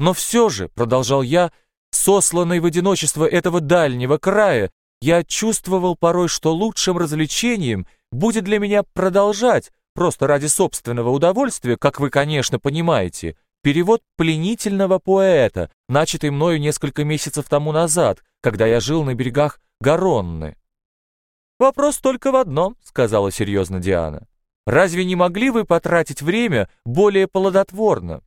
Но все же, продолжал я, сосланный в одиночество этого дальнего края, я чувствовал порой, что лучшим развлечением будет для меня продолжать, просто ради собственного удовольствия, как вы, конечно, понимаете, перевод пленительного поэта, начатый мною несколько месяцев тому назад, когда я жил на берегах Гаронны. «Вопрос только в одном», — сказала серьезно Диана. «Разве не могли вы потратить время более плодотворно?»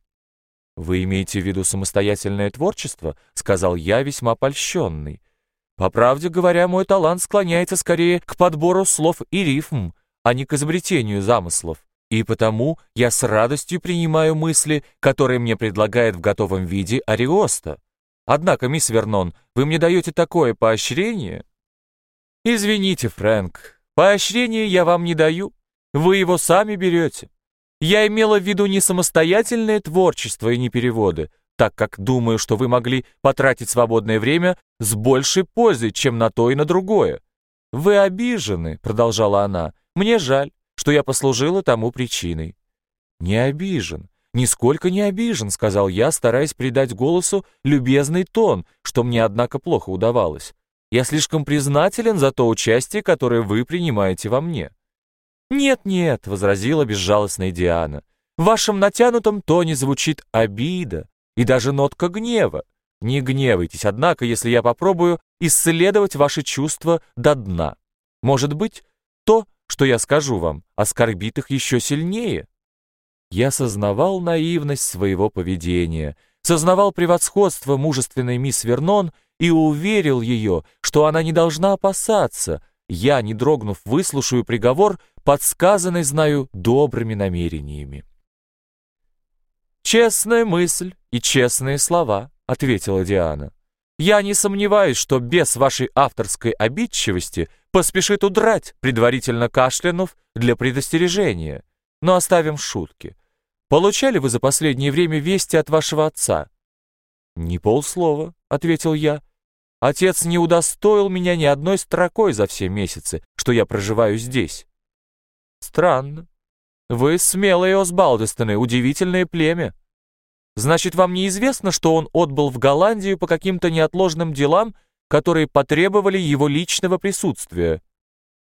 «Вы имеете в виду самостоятельное творчество?» — сказал я, весьма польщенный. «По правде говоря, мой талант склоняется скорее к подбору слов и рифм, а не к изобретению замыслов. И потому я с радостью принимаю мысли, которые мне предлагает в готовом виде Ариоста. Однако, мисс Вернон, вы мне даете такое поощрение?» «Извините, Фрэнк, поощрение я вам не даю. Вы его сами берете. Я имела в виду не самостоятельное творчество и не переводы, так как думаю, что вы могли потратить свободное время с большей пользой, чем на то и на другое. Вы обижены, продолжала она. Мне жаль, что я послужила тому причиной. Не обижен, нисколько не обижен, сказал я, стараясь придать голосу любезный тон, что мне однако плохо удавалось. Я слишком признателен за то участие, которое вы принимаете во мне. «Нет-нет», — возразила безжалостная Диана, «в вашем натянутом тоне звучит обида и даже нотка гнева. Не гневайтесь, однако, если я попробую исследовать ваши чувства до дна. Может быть, то, что я скажу вам, оскорбит их еще сильнее». Я сознавал наивность своего поведения, сознавал превосходство мужественной мисс Вернон и уверил ее, что она не должна опасаться. Я, не дрогнув, выслушаю приговор, подсказанный, знаю, добрыми намерениями. «Честная мысль и честные слова», — ответила Диана. «Я не сомневаюсь, что без вашей авторской обидчивости поспешит удрать, предварительно кашлянув для предостережения. Но оставим шутки. Получали вы за последнее время вести от вашего отца?» «Не полслова», — ответил я. «Отец не удостоил меня ни одной строкой за все месяцы, что я проживаю здесь». Странно. Вы смелые Осбалдестоны, удивительное племя. Значит, вам неизвестно, что он отбыл в Голландию по каким-то неотложным делам, которые потребовали его личного присутствия?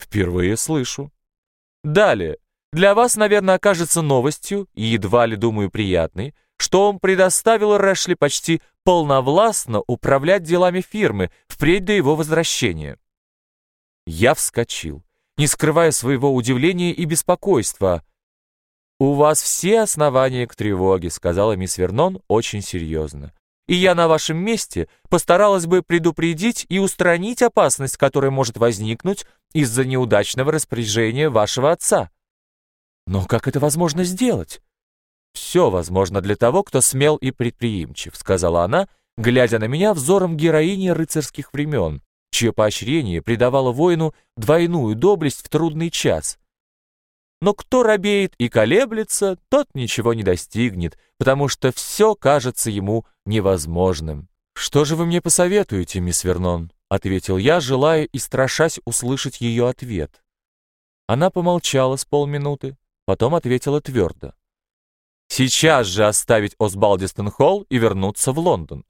Впервые слышу. Далее. Для вас, наверное, окажется новостью, и едва ли, думаю, приятной, что он предоставил Рэшли почти полновластно управлять делами фирмы впредь до его возвращения. Я вскочил не скрывая своего удивления и беспокойства. «У вас все основания к тревоге», — сказала мисс Вернон очень серьезно. «И я на вашем месте постаралась бы предупредить и устранить опасность, которая может возникнуть из-за неудачного распоряжения вашего отца». «Но как это возможно сделать?» «Все возможно для того, кто смел и предприимчив», — сказала она, глядя на меня взором героини рыцарских времен чье поощрение придавало воину двойную доблесть в трудный час. Но кто робеет и колеблется, тот ничего не достигнет, потому что все кажется ему невозможным. «Что же вы мне посоветуете, мисс Вернон?» — ответил я, желая и страшась услышать ее ответ. Она помолчала с полминуты, потом ответила твердо. «Сейчас же оставить Осбалдистон-Холл и вернуться в Лондон.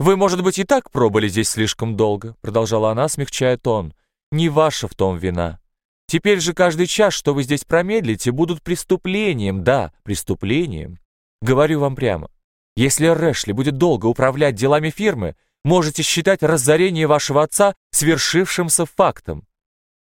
«Вы, может быть, и так пробыли здесь слишком долго», продолжала она, смягчая тон. «Не ваша в том вина. Теперь же каждый час, что вы здесь промедлите, будут преступлением, да, преступлением. Говорю вам прямо, если Рэшли будет долго управлять делами фирмы, можете считать разорение вашего отца свершившимся фактом».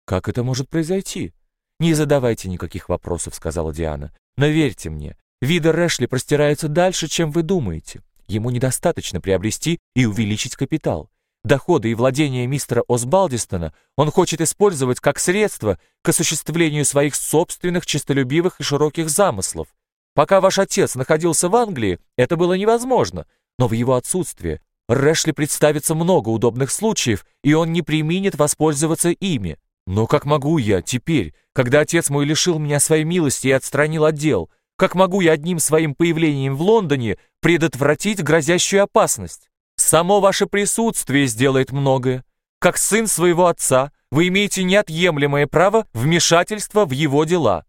«Как это может произойти?» «Не задавайте никаких вопросов», — сказала Диана. «Но верьте мне, виды Рэшли простираются дальше, чем вы думаете. Ему недостаточно приобрести и увеличить капитал. Доходы и владения мистера Осбалдистона он хочет использовать как средство к осуществлению своих собственных честолюбивых и широких замыслов. Пока ваш отец находился в Англии, это было невозможно, но в его отсутствие Рэшли представится много удобных случаев, и он не применит воспользоваться ими. Но как могу я теперь, когда отец мой лишил меня своей милости и отстранил от дел, как могу я одним своим появлением в Лондоне предотвратить грозящую опасность? Само ваше присутствие сделает многое. Как сын своего отца, вы имеете неотъемлемое право вмешательства в его дела.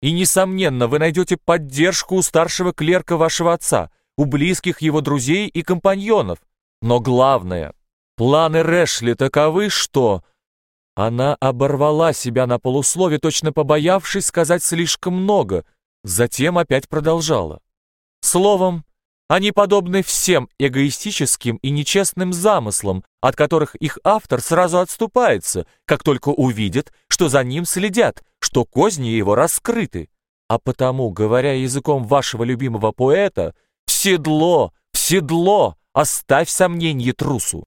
И, несомненно, вы найдете поддержку у старшего клерка вашего отца, у близких его друзей и компаньонов. Но главное, планы Рэшли таковы, что... Она оборвала себя на полуслове, точно побоявшись сказать слишком много, затем опять продолжала. Словом, они подобны всем эгоистическим и нечестным замыслам, от которых их автор сразу отступается, как только увидит, что за ним следят, что козни его раскрыты. А потому, говоря языком вашего любимого поэта, «В седло, в седло, оставь сомнение трусу».